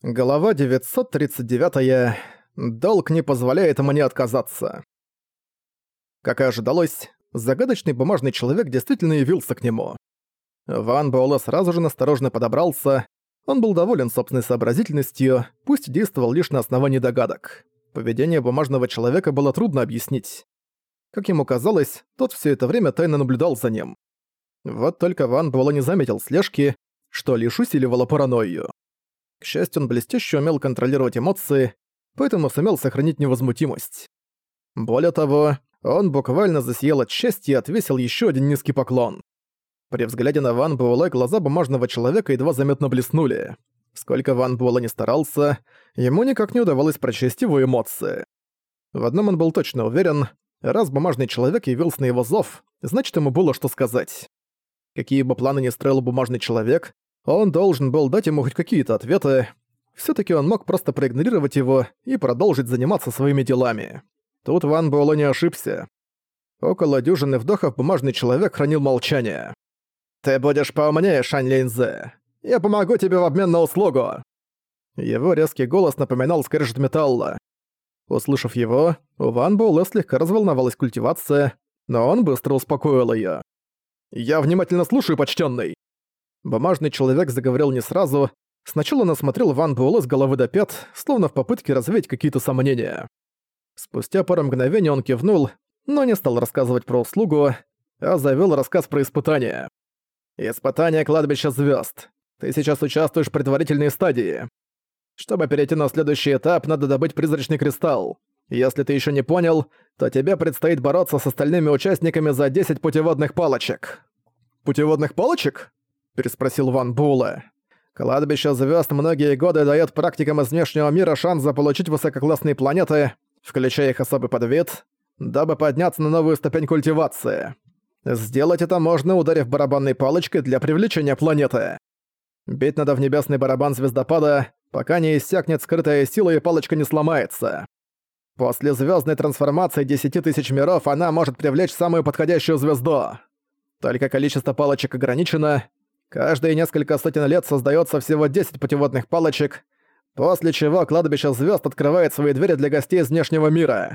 Глава 939. Долг не позволяет мне отказаться. Как и ожидалось, загадочный бумажный человек действительно явился к нему. Ван Буэлэ сразу же насторожно подобрался. Он был доволен собственной сообразительностью, пусть действовал лишь на основании догадок. Поведение бумажного человека было трудно объяснить. Как ему казалось, тот все это время тайно наблюдал за ним. Вот только Ван Буэлэ не заметил слежки, что лишь усиливало паранойю. К счастью, он блестяще умел контролировать эмоции, поэтому сумел сохранить невозмутимость. Более того, он буквально засиял от счастья и отвесил еще один низкий поклон. При взгляде на Ван Буэлэ глаза бумажного человека едва заметно блеснули. Сколько Ван Буэлэ не старался, ему никак не удавалось прочесть его эмоции. В одном он был точно уверен, раз бумажный человек явился на его зов, значит ему было что сказать. Какие бы планы ни строил бумажный человек, он должен был дать ему хоть какие-то ответы. все таки он мог просто проигнорировать его и продолжить заниматься своими делами. Тут Ван Буэлло не ошибся. Около дюжины вдохов бумажный человек хранил молчание. «Ты будешь поумнее, Шань Линзе. Я помогу тебе в обмен на услугу!» Его резкий голос напоминал скрежет металла. Услышав его, у Ван Буэлэ слегка разволновалась культивация, но он быстро успокоил её. «Я внимательно слушаю, почтенный. Бумажный человек заговорил не сразу. Сначала он осмотрел Ван Буэлэ с головы до пят, словно в попытке развеять какие-то сомнения. Спустя пару мгновений он кивнул, но не стал рассказывать про услугу, а завел рассказ про испытание. «Испытание кладбища звезд. Ты сейчас участвуешь в предварительной стадии. Чтобы перейти на следующий этап, надо добыть призрачный кристалл. Если ты еще не понял, то тебе предстоит бороться с остальными участниками за 10 путеводных палочек». «Путеводных палочек?» Переспросил Ван Була. Кладбище звезд многие годы дает практикам из внешнего мира шанс заполучить высококлассные планеты, включая их особый подвид, дабы подняться на новую ступень культивации. Сделать это можно, ударив барабанной палочкой для привлечения планеты. Бить надо в небесный барабан звездопада, пока не иссякнет скрытая сила и палочка не сломается. После звездной трансформации десяти тысяч миров она может привлечь самую подходящую звезду. Только количество палочек ограничено, Каждые несколько сотен лет создается всего 10 путеводных палочек, после чего кладбище звезд открывает свои двери для гостей из внешнего мира.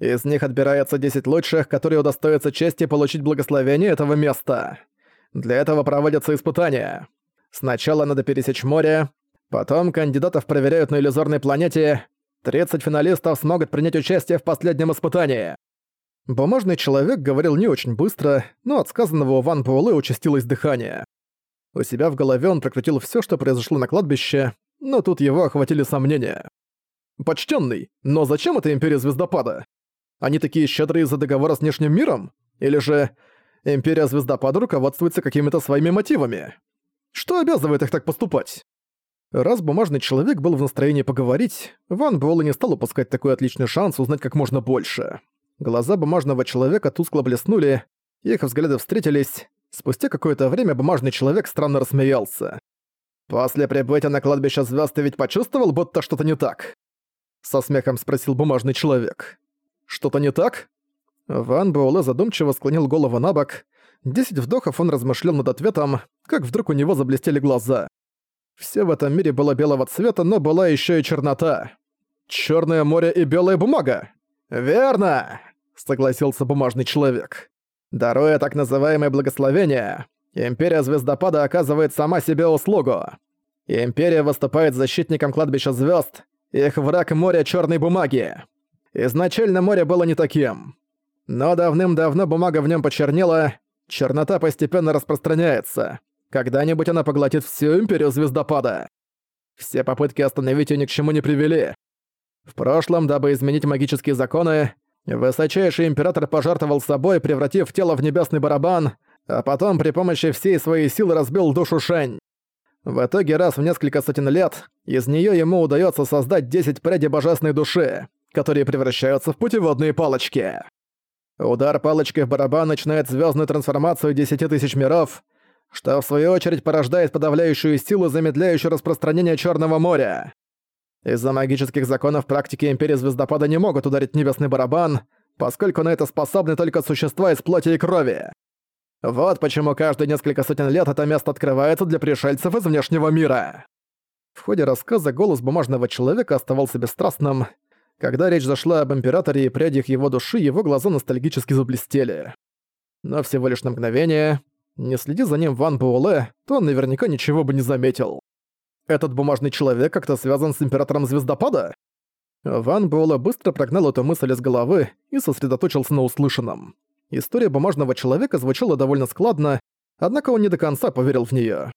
Из них отбирается 10 лучших, которые удостоятся чести получить благословение этого места. Для этого проводятся испытания. Сначала надо пересечь море, потом кандидатов проверяют на иллюзорной планете, 30 финалистов смогут принять участие в последнем испытании. Бумажный человек говорил не очень быстро, но от сказанного у Ван Буэлэ участилось дыхание. У себя в голове он прокрутил все, что произошло на кладбище, но тут его охватили сомнения. «Почтенный, но зачем это Империя Звездопада? Они такие щедрые из-за договора с внешним миром? Или же Империя Звездопада руководствуется какими-то своими мотивами? Что обязывает их так поступать?» Раз бумажный человек был в настроении поговорить, Ван Буэлэ не стал упускать такой отличный шанс узнать как можно больше. Глаза бумажного человека тускло блеснули, их взгляды встретились, Спустя какое-то время бумажный человек странно рассмеялся. «После прибытия на кладбище звезд ты ведь почувствовал, будто что-то не так?» Со смехом спросил бумажный человек. «Что-то не так?» Ван Буэлэ задумчиво склонил голову на бок. Десять вдохов он размышлял над ответом, как вдруг у него заблестели глаза. Все в этом мире было белого цвета, но была еще и чернота. Черное море и белая бумага!» «Верно!» — согласился бумажный человек. Даруя так называемое благословение, Империя Звездопада оказывает сама себе услугу. Империя выступает защитником кладбища звезд, их враг море черной бумаги. Изначально море было не таким. Но давным-давно бумага в нем почернела, чернота постепенно распространяется. Когда-нибудь она поглотит всю Империю Звездопада. Все попытки остановить ее ни к чему не привели. В прошлом, дабы изменить магические законы, Высочайший император пожертвовал собой, превратив тело в небесный барабан, а потом при помощи всей своей силы разбил душу Шэнь. В итоге раз в несколько сотен лет из нее ему удается создать 10 прядей божественной души, которые превращаются в путеводные палочки. Удар палочкой в барабан начинает звездную трансформацию десяти тысяч миров, что в свою очередь порождает подавляющую силу, замедляющую распространение Черного моря. Из-за магических законов практики Империи Звездопада не могут ударить небесный барабан, поскольку на это способны только существа из плоти и крови. Вот почему каждые несколько сотен лет это место открывается для пришельцев из внешнего мира. В ходе рассказа голос бумажного человека оставался бесстрастным. Когда речь зашла об императоре и прядях его души, его глаза ностальгически заблестели. Но всего лишь на мгновение, не следи за ним Ван Буэлэ, то он наверняка ничего бы не заметил. Этот бумажный человек как-то связан с императором Звездопада? Ван Буэлэ быстро прогнал эту мысль из головы и сосредоточился на услышанном. История бумажного человека звучала довольно складно, однако он не до конца поверил в неё.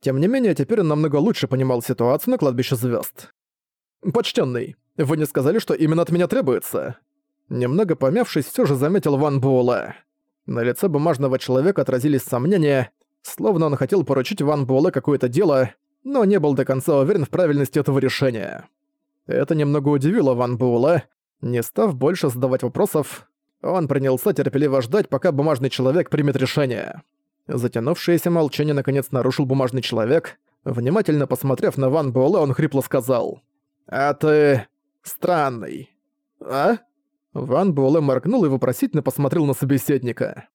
Тем не менее, теперь он намного лучше понимал ситуацию на кладбище звезд. «Почтенный, вы не сказали, что именно от меня требуется?» Немного помявшись, все же заметил Ван Буэлэ. На лице бумажного человека отразились сомнения, словно он хотел поручить Ван Буэлэ какое-то дело, но не был до конца уверен в правильности этого решения. Это немного удивило Ван Буэлэ. Не став больше задавать вопросов, он принялся терпеливо ждать, пока бумажный человек примет решение. Затянувшееся молчание наконец нарушил бумажный человек. Внимательно посмотрев на Ван Буэлэ, он хрипло сказал. «А ты... странный. А?» Ван Буэлэ моргнул и вопросительно посмотрел на собеседника.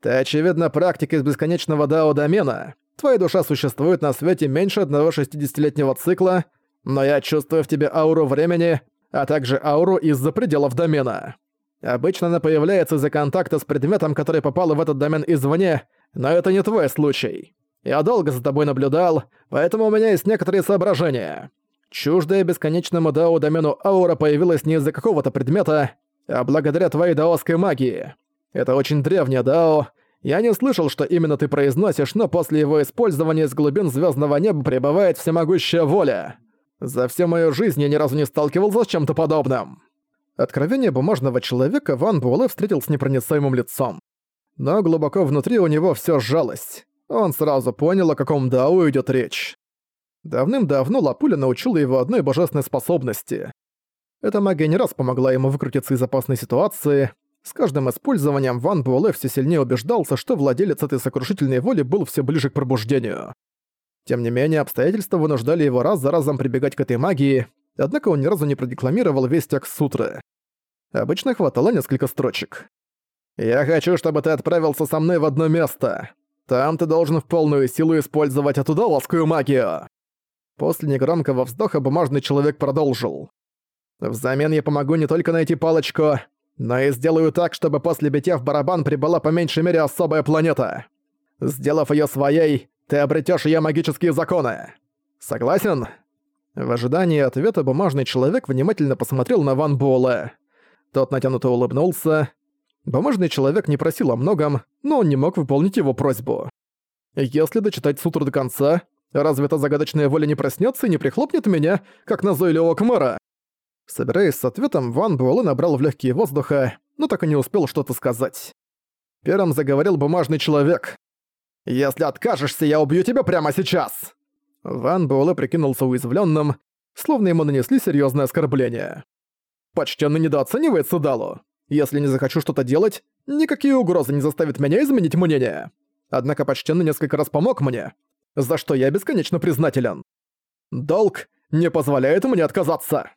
«Ты, очевидно, практик из бесконечного дао-домена. Твоя душа существует на свете меньше одного 60-летнего цикла, но я чувствую в тебе ауру времени, а также ауру из-за пределов домена. Обычно она появляется из-за контакта с предметом, который попал в этот домен извне, но это не твой случай. Я долго за тобой наблюдал, поэтому у меня есть некоторые соображения. Чуждая бесконечному дао-домену аура появилась не из-за какого-то предмета, а благодаря твоей даосской магии. Это очень древняя дао. Я не слышал, что именно ты произносишь, но после его использования из глубин звездного неба прибывает всемогущая воля. За всю мою жизнь я ни разу не сталкивался с чем-то подобным. Откровение бумажного человека Ван Буэлэ встретил с непроницаемым лицом. Но глубоко внутри у него все сжалось. Он сразу понял, о каком дао идет речь. Давным-давно Лапуля научила его одной божественной способности. Эта магия не раз помогла ему выкрутиться из опасной ситуации. С каждым использованием Ван Буэлэ все сильнее убеждался, что владелец этой сокрушительной воли был все ближе к пробуждению. Тем не менее, обстоятельства вынуждали его раз за разом прибегать к этой магии, однако он ни разу не продекламировал весь текст сутры. Обычно хватало несколько строчек. «Я хочу, чтобы ты отправился со мной в одно место. Там ты должен в полную силу использовать эту долоскую магию». После негромкого вздоха бумажный человек продолжил. «Взамен я помогу не только найти палочку, но и сделаю так, чтобы после битья в барабан прибыла по меньшей мере особая планета. Сделав ее своей, ты обретешь ее магические законы. Согласен?» В ожидании ответа бумажный человек внимательно посмотрел на Ван Буэлэ. Тот натянуто улыбнулся. Бумажный человек не просил о многом, но он не мог выполнить его просьбу. Если дочитать сутру до конца, Разве эта загадочная воля не проснется и не прихлопнет меня, как назойливого комара? Собираясь с ответом, Ван Буэлэ набрал в легкие воздуха, но так и не успел что-то сказать. Первым заговорил бумажный человек. «Если откажешься, я убью тебя прямо сейчас!» Ван Буэлэ прикинулся уязвленным, словно ему нанесли серьезное оскорбление. «Почтенно недооценивает Судалу. Если не захочу что-то делать, никакие угрозы не заставят меня изменить мнение. Однако почтенно несколько раз помог мне, за что я бесконечно признателен. Долг не позволяет мне отказаться.